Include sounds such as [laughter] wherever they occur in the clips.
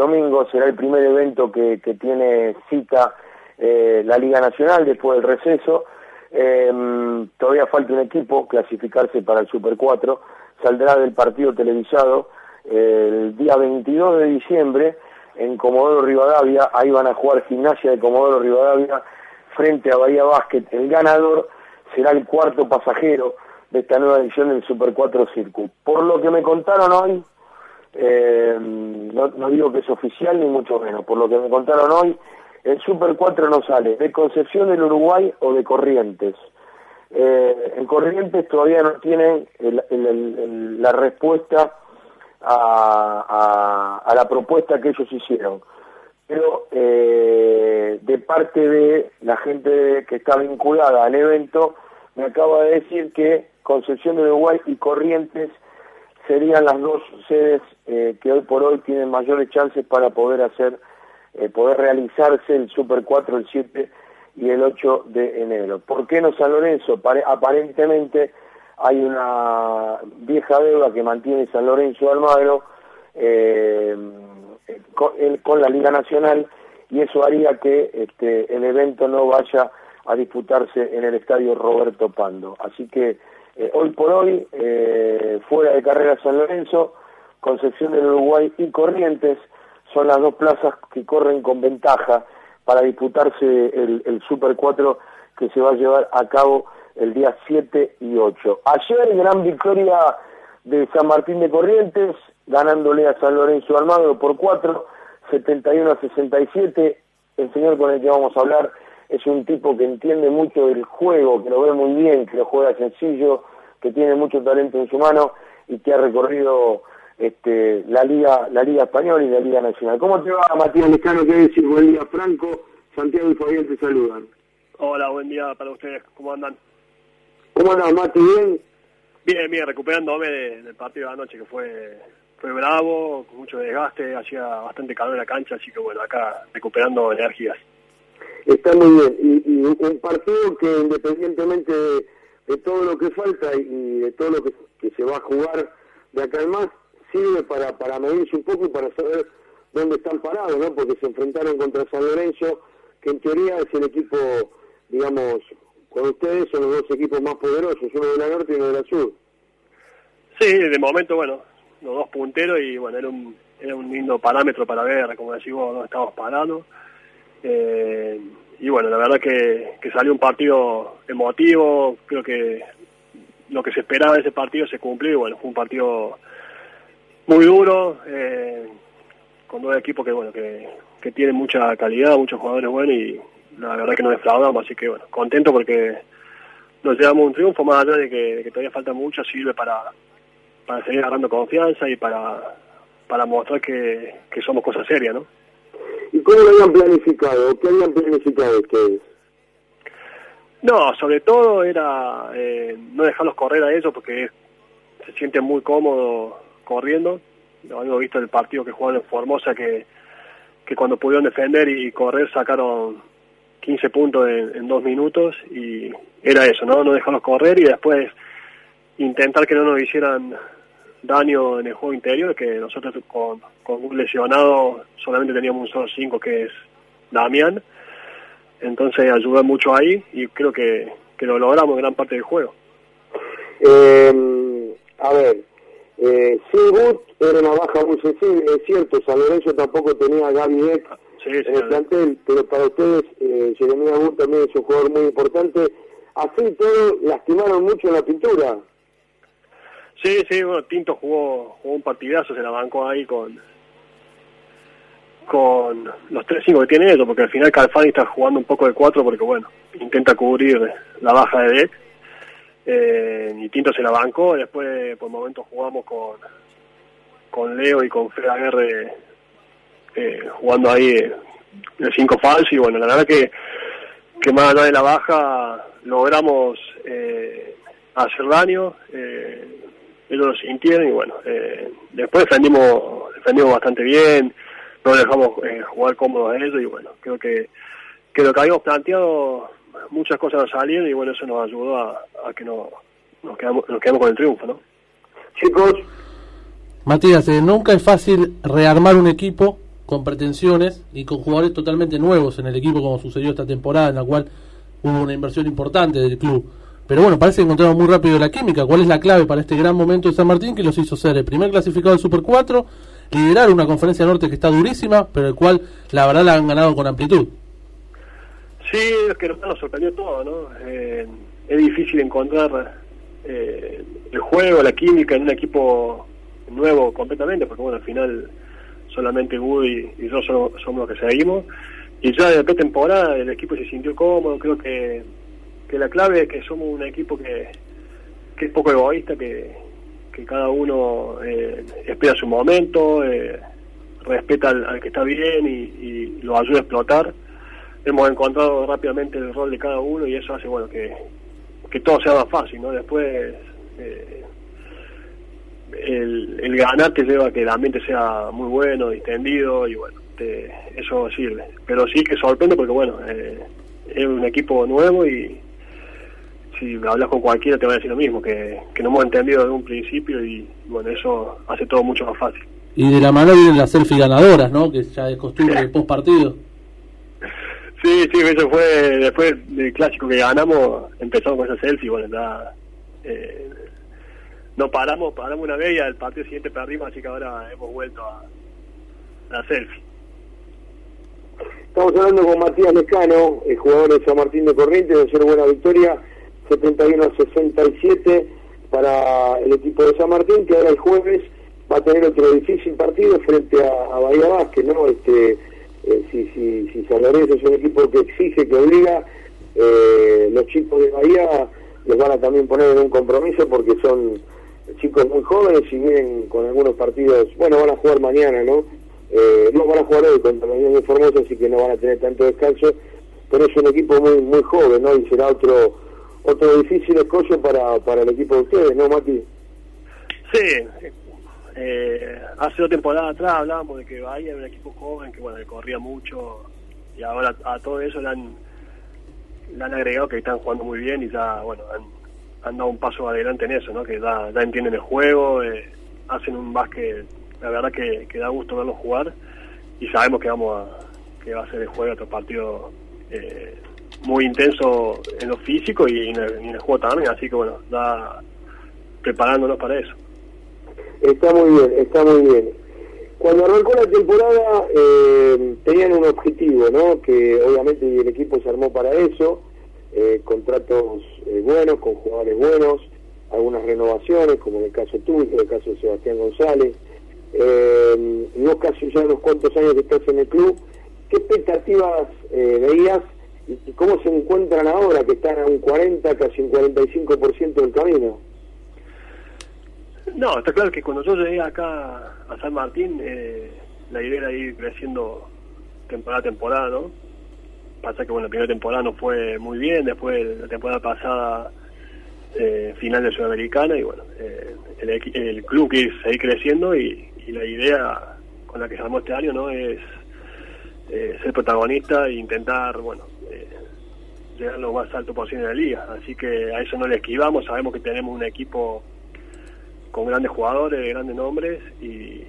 domingo, será el primer evento que, tiene cita eh, la Liga Nacional después del receso. Em, todavía falta un equipo clasificarse para el Super 4, saldrá del partido televisado el día 22 de diciembre en Comodoro Rivadavia, ahí van a jugar Gimnasia de Comodoro Rivadavia frente a Bahía Básquet. El ganador será el cuarto pasajero de esta nueva edición del Super 4 Circuit. Por lo que me contaron hoy, eh, no, digo que es oficial ni mucho menos, por lo que me contaron hoy, el Super 4 no sale de Concepción del Uruguay o de Corrientes. Eh, en Corrientes todavía no tienen la respuesta a, la propuesta que ellos hicieron. Pero eh, de parte de la gente que está vinculada al evento, me acaba de decir que Concepción de Uruguay y Corrientes serían las dos sedes eh, que hoy por hoy tienen mayores chances para poder hacer, eh, poder realizarse el Super 4 el 7 y el 8 de enero. ¿Por qué no San Lorenzo? aparentemente hay una vieja deuda que mantiene San Lorenzo Almagro eh, con, la Liga Nacional y eso haría que este, el evento no vaya a disputarse en el estadio Roberto Pando. Así que eh, hoy por hoy, eh, fuera de carrera San Lorenzo, Concepción del Uruguay y Corrientes son las dos plazas que corren con ventaja para disputarse el, el Super 4 que se va a llevar a cabo el día 7 y 8. Ayer gran victoria de San Martín de Corrientes, ganándole a San Lorenzo Almagro por 4, 71 a 67. El señor con el que vamos a hablar es un tipo que entiende mucho del juego, que lo ve muy bien, que lo juega sencillo, que tiene mucho talento en su mano y que ha recorrido este, la liga la liga española y la liga nacional. ¿Cómo te va, Matías Lescano? ¿Qué decir? Buen día, Franco. Santiago y Fabián te saludan. Hola, buen día para ustedes. ¿Cómo andan? ¿Cómo andan, Mati? ¿Bien? Bien, bien, recuperándome del partido de anoche que fue fue bravo, con mucho desgaste, hacía bastante calor en la cancha, así que bueno, acá recuperando energías. Está muy bien. Y, un partido que independientemente de, todo lo que falta y de todo lo que, se va a jugar de acá en más, sirve para, para medirse un poco y para saber dónde están parados, ¿no? Porque se enfrentaron contra San Lorenzo, que en teoría es el equipo, digamos, con ustedes son los dos equipos más poderosos, uno de la norte y uno de la sur. Sí, de momento, bueno, los dos punteros y bueno, era un, era un lindo parámetro para ver, como decimos, dónde estamos parando. Eh, y bueno, la verdad que, que salió un partido emotivo, creo que lo que se esperaba de ese partido se cumplió y bueno, fue un partido muy duro, eh, con dos equipos que bueno, que, que tienen mucha calidad, muchos jugadores buenos y la verdad que nos defraudamos, así que bueno, contento porque nos llevamos un triunfo más allá de que, que todavía falta mucho, sirve para, para seguir agarrando confianza y para, para mostrar que, que somos cosas serias, ¿no? ¿Y cómo lo habían planificado? ¿Qué habían planificado ustedes? No, sobre todo era eh, no dejarlos correr a ellos porque se sienten muy cómodos corriendo. Lo hemos visto en el partido que jugaron en Formosa que, que cuando pudieron defender y correr sacaron 15 puntos en, dos minutos y era eso, ¿no? No dejarlos correr y después intentar que no nos hicieran daño en el juego interior, que nosotros con, un lesionado solamente teníamos un solo 5 que es Damián, entonces ayudó mucho ahí y creo que, que lo logramos gran parte del juego. Eh, a ver, eh, era una baja muy sensible, es cierto, San Lorenzo tampoco tenía a Gaby Beck en el plantel, pero para ustedes eh, Jeremías también es un jugador muy importante. Así todo, lastimaron mucho en la pintura. Sí, sí, bueno, Tinto jugó, jugó un partidazo, se la bancó ahí con con los tres cinco que tiene eso, porque al final Calfani está jugando un poco de cuatro porque, bueno, intenta cubrir la baja de Deck. Eh, y Tinto se la bancó, después por momentos jugamos con, con Leo y con Fred Aguerre eh, jugando ahí eh, el cinco falso y bueno, la verdad que, que más allá de la baja logramos eh, hacer daño, eh, ellos lo sintieron y bueno, eh, después defendimos, defendimos bastante bien, no dejamos eh, jugar cómodos a ellos y bueno, creo que, que lo que habíamos planteado, muchas cosas nos salieron y bueno, eso nos ayudó a, que no, nos, quedamos, nos quedamos con el triunfo, ¿no? Chicos. Matías, nunca es fácil rearmar un equipo con pretensiones y con jugadores totalmente nuevos en el equipo, como sucedió esta temporada, en la cual hubo una inversión importante del club. Pero bueno, parece que encontramos muy rápido la química. ¿Cuál es la clave para este gran momento de San Martín que los hizo ser el primer clasificado del Super 4, liderar una conferencia norte que está durísima, pero el cual la verdad la han ganado con amplitud? Sí, es que nos sorprendió todo, ¿no? Eh, es difícil encontrar eh, el juego, la química en un equipo nuevo completamente, porque bueno, al final solamente Woody y yo somos, los que seguimos. Y ya de temporada el equipo se sintió cómodo, creo que, que la clave es que somos un equipo que, que es poco egoísta, que, que cada uno eh, espera su momento, eh, respeta al, que está bien y, y, lo ayuda a explotar. Hemos encontrado rápidamente el rol de cada uno y eso hace bueno que, que todo sea más fácil, ¿no? Después eh, el, el ganar te lleva a que el ambiente sea muy bueno, distendido y bueno, eso sirve. Pero sí que sorprende porque bueno, eh, es un equipo nuevo y si hablas con cualquiera te va a decir lo mismo, que, que no hemos entendido desde un principio y bueno, eso hace todo mucho más fácil. Y de la mano vienen las selfies ganadoras, ¿no? Que ya es costumbre [laughs] post partido. Sí, sí, eso fue después del clásico que ganamos, empezamos con esa selfie, bueno, nada, eh, no paramos, paramos una vez y al partido siguiente perdimos, así que ahora hemos vuelto a la selfie. Estamos hablando con Matías Mecano, el jugador de San Martín de Corrientes, de ser buena victoria, 71 67 para el equipo de San Martín, que ahora el jueves va a tener otro difícil partido frente a, Bahía Vázquez, ¿no? Este, eh, si, si, si San Lorenzo es un equipo que exige, que obliga, eh, los chicos de Bahía les van a también poner en un compromiso porque son chicos muy jóvenes y vienen con algunos partidos, bueno, van a jugar mañana, ¿no? Eh, no van a jugar hoy contra Unión de Formosa, así que no van a tener tanto descanso, pero es un equipo muy muy joven, ¿no? Y será otro otro difícil escollo para, para el equipo de ustedes, ¿no, Mati? Sí, eh, hace dos temporadas atrás hablábamos de que Bahía era un equipo joven, que bueno, que corría mucho, y ahora a todo eso le han, le han agregado que están jugando muy bien y ya, bueno, han, dado un paso adelante en eso, ¿no? Que ya, entienden el juego, eh, hacen un básquet, la verdad que, da gusto verlos jugar y sabemos que vamos a, que va a ser el juego otro partido eh, muy intenso en lo físico y en el, juego también, así que bueno, da preparándonos para eso. Está muy bien, está muy bien. Cuando arrancó la temporada eh, tenían un objetivo, ¿no? Que obviamente el equipo se armó para eso eh, contratos eh, buenos, con jugadores buenos, algunas renovaciones, como en el caso tuyo, en el caso de Sebastián González. Eh, vos casi ya unos cuantos años que estás en el club, ¿qué expectativas eh, veías y, cómo se encuentran ahora, que están a un 40, casi un 45% del camino? No, está claro que cuando yo llegué acá a San Martín, la idea era ir creciendo temporada a temporada, ¿no? pasa que bueno, la primera temporada no fue muy bien, después la temporada pasada eh, final de Sudamericana y bueno, eh, el, club quiere seguir creciendo y, la idea con la que estamos este año no es eh, ser protagonista e intentar, bueno, llegar lo más alto posible en la liga. Así que a eso no le esquivamos, sabemos que tenemos un equipo con grandes jugadores, grandes nombres y,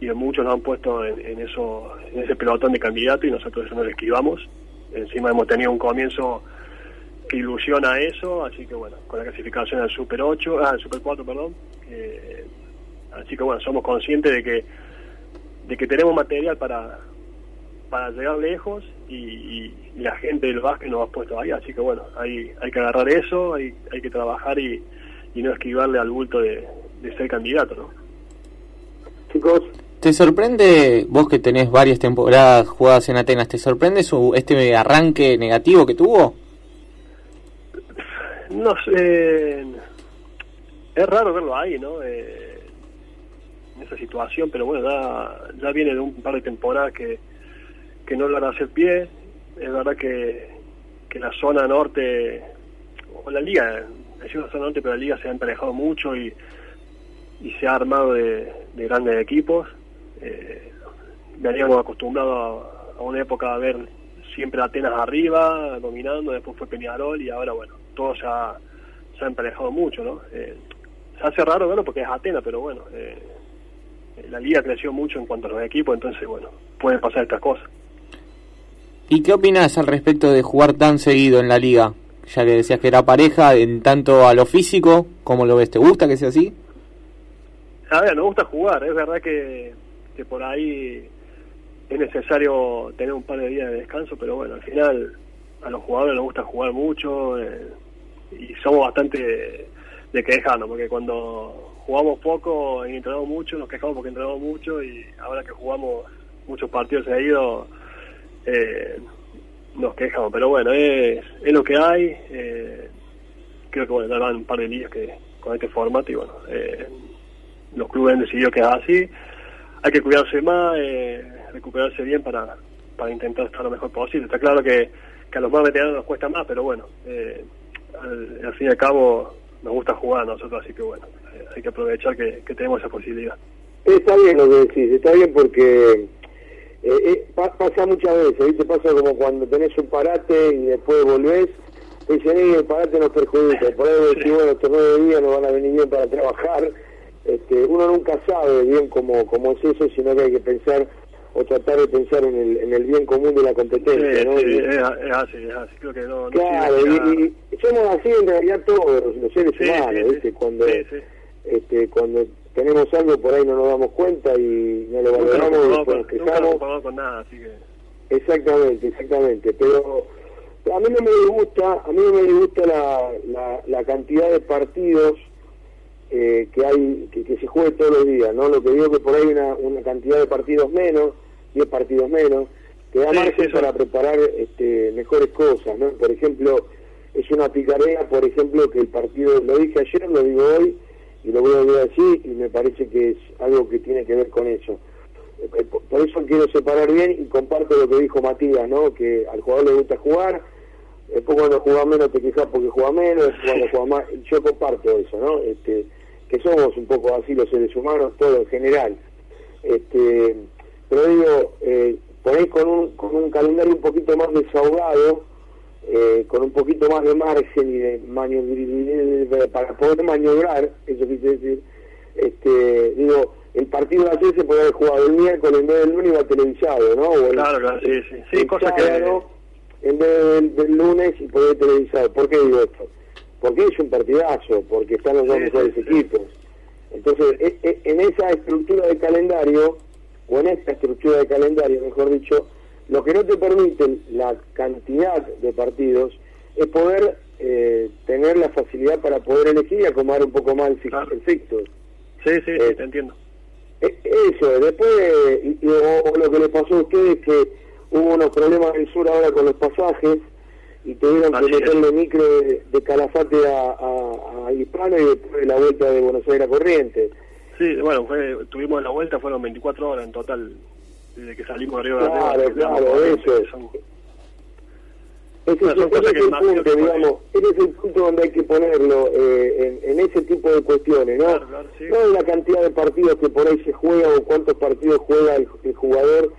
y muchos nos han puesto en, eso, en ese pelotón de candidatos y nosotros eso no le esquivamos encima hemos tenido un comienzo que ilusiona eso, así que bueno, con la clasificación al Super 8, ah, al Super 4, perdón, así que bueno, somos conscientes de que de tenemos material para llegar lejos y, la gente del básquet nos ha puesto ahí, así que bueno, hay, hay que agarrar eso, hay, hay que trabajar y, y no esquivarle al bulto de, de ser candidato, ¿no? Chicos, ¿Te sorprende, vos que tenés varias temporadas jugadas en Atenas, ¿te sorprende su, este arranque negativo que tuvo? No sé, es raro verlo ahí, ¿no? Eh, en esa situación, pero bueno, ya, ya viene de un par de temporadas que, que no a hacer pie. Es verdad que, que la zona norte, o la liga, decimos la zona norte, pero la liga se ha emparejado mucho y, y se ha armado de, de grandes equipos eh, veníamos acostumbrados a, una época a ver siempre Atenas arriba, dominando, después fue Peñarol y ahora, bueno, todo se ha, se ha emparejado mucho, ¿no? Eh, se hace raro bueno porque es Atenas, pero bueno, eh, la liga creció mucho en cuanto a los equipos, entonces, bueno, pueden pasar estas cosas. ¿Y qué opinas al respecto de jugar tan seguido en la liga? Ya que decías que era pareja, en tanto a lo físico, ¿cómo lo ves? ¿Te gusta que sea así? A ver, nos gusta jugar, es verdad que, por ahí es necesario tener un par de días de descanso, pero bueno, al final a los jugadores les gusta jugar mucho eh, y somos bastante de quejarnos, porque cuando jugamos poco y entrenamos mucho, nos quejamos porque entrenamos mucho y ahora que jugamos muchos partidos seguidos, eh, nos quejamos. Pero bueno, es, es lo que hay. Eh, creo que bueno, un par de días que con este formato y bueno, eh, los clubes han decidido que es así. Hay que cuidarse más, eh, recuperarse bien para, para intentar estar lo mejor posible. Está claro que, que a los más veteranos nos cuesta más, pero bueno, eh, al, al fin y al cabo nos gusta jugar a nosotros, así que bueno, hay que aprovechar que, que tenemos esa posibilidad. Está bien lo que decís, está bien porque eh, eh, pa- pasa muchas veces, ¿viste? Pasa como cuando tenés un parate y después volvés, te dicen, "Eh, el parate nos perjudica. Por ahí decís, bueno, estos nueve días no van a venir bien para trabajar. Este, uno nunca sabe bien cómo, cómo es eso, sino que hay que pensar o tratar de pensar en el, en el bien común de la competencia, Sí, ¿no? sí, Y- es, así, es así. Creo que no, no Claro, nada. y, y somos así en realidad todos los seres humanos. ¿viste? Cuando, este, cuando tenemos algo por ahí no nos damos cuenta y no lo Nunca nos valoramos con, nunca nos quejamos. comparamos con nada, así que... Exactamente, exactamente. Pero a mí no me disgusta, a mí no me disgusta la, la, la cantidad de partidos eh, que hay que, que se juegue todos los días, ¿no? Lo que digo que por ahí una, una cantidad de partidos menos, 10 partidos menos, que da Sí, margen eso. para preparar este, mejores cosas, ¿no? Por ejemplo, es una picarea, por ejemplo, que el partido, lo dije ayer, lo digo hoy, y lo voy a volver a decir, y me parece que es algo que tiene que ver con eso. Eh, Por eso quiero separar bien y comparto lo que dijo Matías, ¿no? Que al jugador le gusta jugar, después cuando juega menos te quejas porque juega menos, cuando juega más, [laughs] yo comparto eso, ¿no? Este, que somos un poco así los seres humanos, todo en general. Este, pero digo, eh, por ahí con un, con un calendario un poquito más desahogado, eh, con un poquito más de margen y de maniobrabilidad para poder maniobrar, eso quise decir, este, digo, el partido de ayer se puede haber jugado el miércoles en vez del lunes y va televisado, ¿no? O el- Claro, claro, sí, sí. Sí, el cosa que- en vez del, del lunes y poder televisado. ¿Por qué digo esto? Porque es un partidazo, porque están los dos Sí, mejores sí, equipos. Entonces, e- e- en esa estructura de calendario, o en esta estructura de calendario, mejor dicho, lo que no te permite la cantidad de partidos es poder eh, tener la facilidad para poder elegir y acomodar un poco más el, Claro. el fixture. Sí, sí, Eh, sí, te entiendo. E- Eso, después, y- y- o, o lo que le pasó a ustedes, que hubo unos problemas en el sur ahora con los pasajes y tuvieron Así que es. meterle micro de, de Calafate a, a, a Hispano y después la vuelta de Buenos Aires a Corrientes. Sí, bueno, fue, tuvimos la vuelta, fueron 24 horas en total, desde que salimos de Río de Claro, claro, eso es. son- Ese, es- es el punto, que digamos, ese es el punto donde hay que ponerlo eh, en, en ese tipo de cuestiones, ¿no? Claro, claro, sí. No en la cantidad de partidos que por ahí se juega o cuántos partidos juega el, el jugador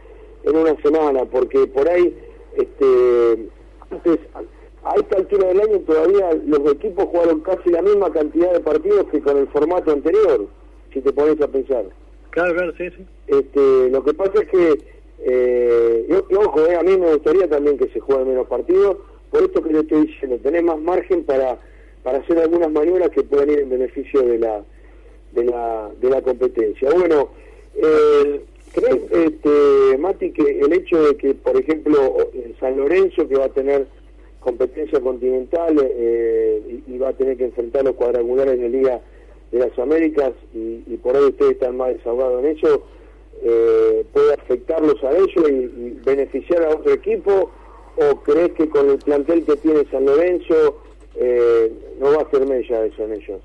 en una semana, porque por ahí, este, antes, a- a esta altura del año todavía los equipos jugaron casi la misma cantidad de partidos que con el formato anterior, si te pones a pensar. Claro, claro, sí, sí. Este, lo que pasa es que, eh, y, y ojo, eh, a mí me gustaría también que se jueguen menos partidos, por esto que le estoy diciendo, tener más margen para, para hacer algunas maniobras que puedan ir en beneficio de la, de la, de la competencia. Bueno, eh, ¿crees, este, Mati, que el hecho de que, por ejemplo, San Lorenzo, que va a tener competencia continental eh, y, y va a tener que enfrentar los cuadrangulares de Liga de las Américas y, por ahí ustedes están más desahogados en eso, eh, puede afectarlos a ellos y, beneficiar a otro equipo? ¿O crees que con el plantel que tiene San Lorenzo eh, no va a hacer mella eso en ellos?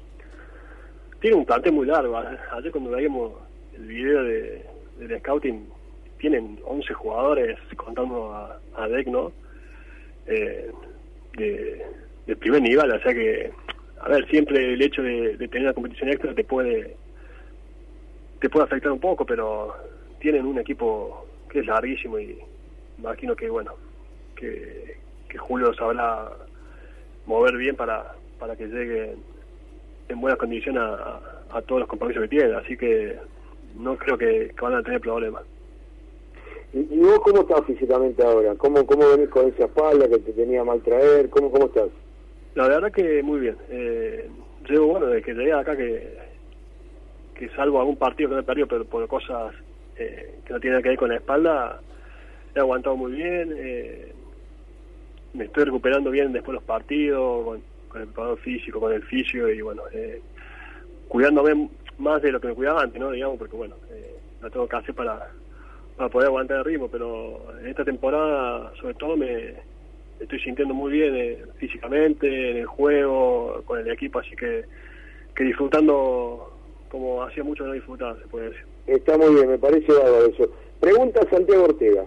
Tiene un plantel muy largo. Ayer cuando veíamos el video de, del scouting, tienen 11 jugadores, contando a, a Deck, ¿no? Eh, de primer nivel, o sea que, a ver, siempre el hecho de, tener una competición extra te puede te puede afectar un poco, pero tienen un equipo que es larguísimo y imagino que, bueno, que, que Julio sabrá mover bien para, para que llegue en buenas condiciones a, a- todos los compromisos que tiene, así que no creo que, que van a tener problemas. ¿Y, vos cómo estás físicamente ahora? ¿Cómo, ¿Cómo venís con esa espalda que te tenía mal traer? ¿Cómo, cómo estás? La verdad que muy bien. Eh, llevo, bueno, desde que llegué acá que, que salvo algún partido que no he perdido, pero por cosas eh, que no tienen que ver con la espalda, he aguantado muy bien. Eh, me estoy recuperando bien después de los partidos, con, el preparador físico, con el fisio y bueno, eh, cuidándome más de lo que me cuidaba antes, ¿no? Digamos, porque bueno, lo tengo que hacer para, para poder aguantar el ritmo, pero en esta temporada, sobre todo, me estoy sintiendo muy bien eh, físicamente, en el juego, con el equipo, así que, que disfrutando como hacía mucho no disfrutar, se puede decir. Está muy bien, me parece algo eso. Pregunta Santiago Ortega.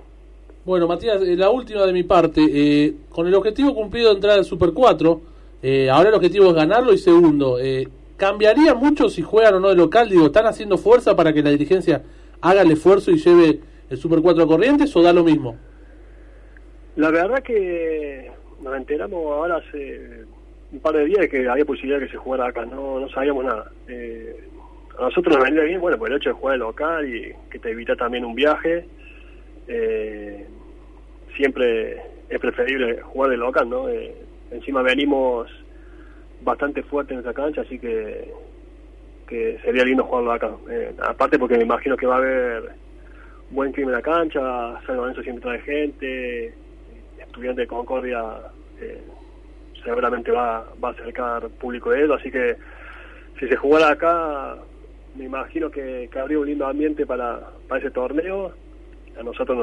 Bueno, Matías, eh, la última de mi parte. Eh, con el objetivo cumplido de entrar al Super 4, eh, ahora el objetivo es ganarlo y segundo. ¿Cambiaría mucho si juegan o no de local? Digo, ¿están haciendo fuerza para que la dirigencia haga el esfuerzo y lleve el Super 4 a Corrientes o da lo mismo? La verdad que nos enteramos ahora hace un par de días que había posibilidad de que se jugara acá, no, no sabíamos nada. a nosotros nos vendría bien, bueno, por el hecho de jugar local y que te evita también un viaje eh, siempre es preferible jugar de local, ¿no? Eh, encima venimos bastante fuerte en esa cancha, así que, que sería lindo jugarlo acá. Eh, aparte porque me imagino que va a haber buen clima en la cancha, San Lorenzo siempre trae gente, estudiante de Concordia eh, seguramente va, va a acercar público de él, así que si se jugara acá, me imagino que, habría un lindo ambiente para, para ese torneo. A nosotros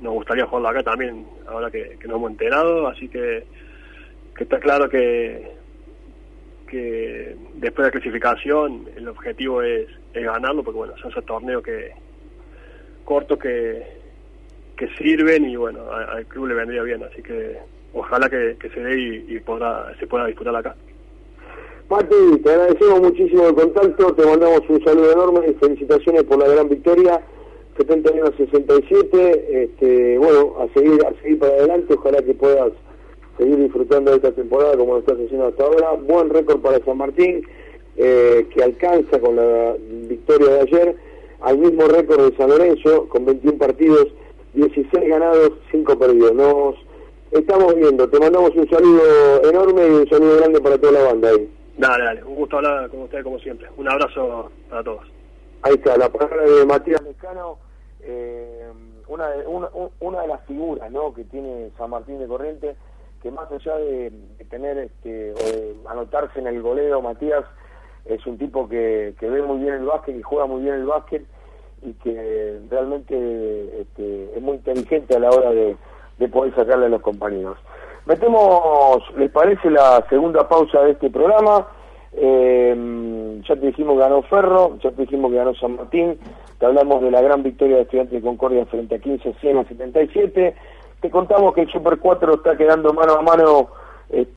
nos, gustaría jugarlo acá también, ahora que, nos hemos enterado, así que, que está claro que, que después de la clasificación el objetivo es, ganarlo, porque bueno, son esos torneos que cortos que, que sirven y bueno, al club le vendría bien, así que ojalá que, se dé y, podrá, se pueda disputar acá. Mati, te agradecemos muchísimo el contacto, te mandamos un saludo enorme y felicitaciones por la gran victoria 71 67, este, bueno, a seguir, a seguir para adelante, ojalá que puedas seguir disfrutando de esta temporada como lo estás haciendo hasta ahora. Buen récord para San Martín, eh, que alcanza con la victoria de ayer al mismo récord de San Lorenzo, con 21 partidos, 16 ganados, 5 perdidos. Nos estamos viendo, te mandamos un saludo enorme y un saludo grande para toda la banda ahí. Dale, dale, un gusto hablar con ustedes como siempre. Un abrazo para todos. Ahí está, la palabra de Matías Mecano eh, una, de, una, una, de las figuras ¿no? que tiene San Martín de Corriente, que más allá de, tener este, o de anotarse en el goleo, Matías es un tipo que, que ve muy bien el básquet y juega muy bien el básquet y que realmente este, es muy inteligente a la hora de, de poder sacarle a los compañeros. Metemos, ¿les parece la segunda pausa de este programa? Eh, ya te dijimos que ganó Ferro, ya te dijimos que ganó San Martín, te hablamos de la gran victoria de Estudiantes de Concordia frente a 15, 100 a 77, te contamos que el Super 4 está quedando mano a mano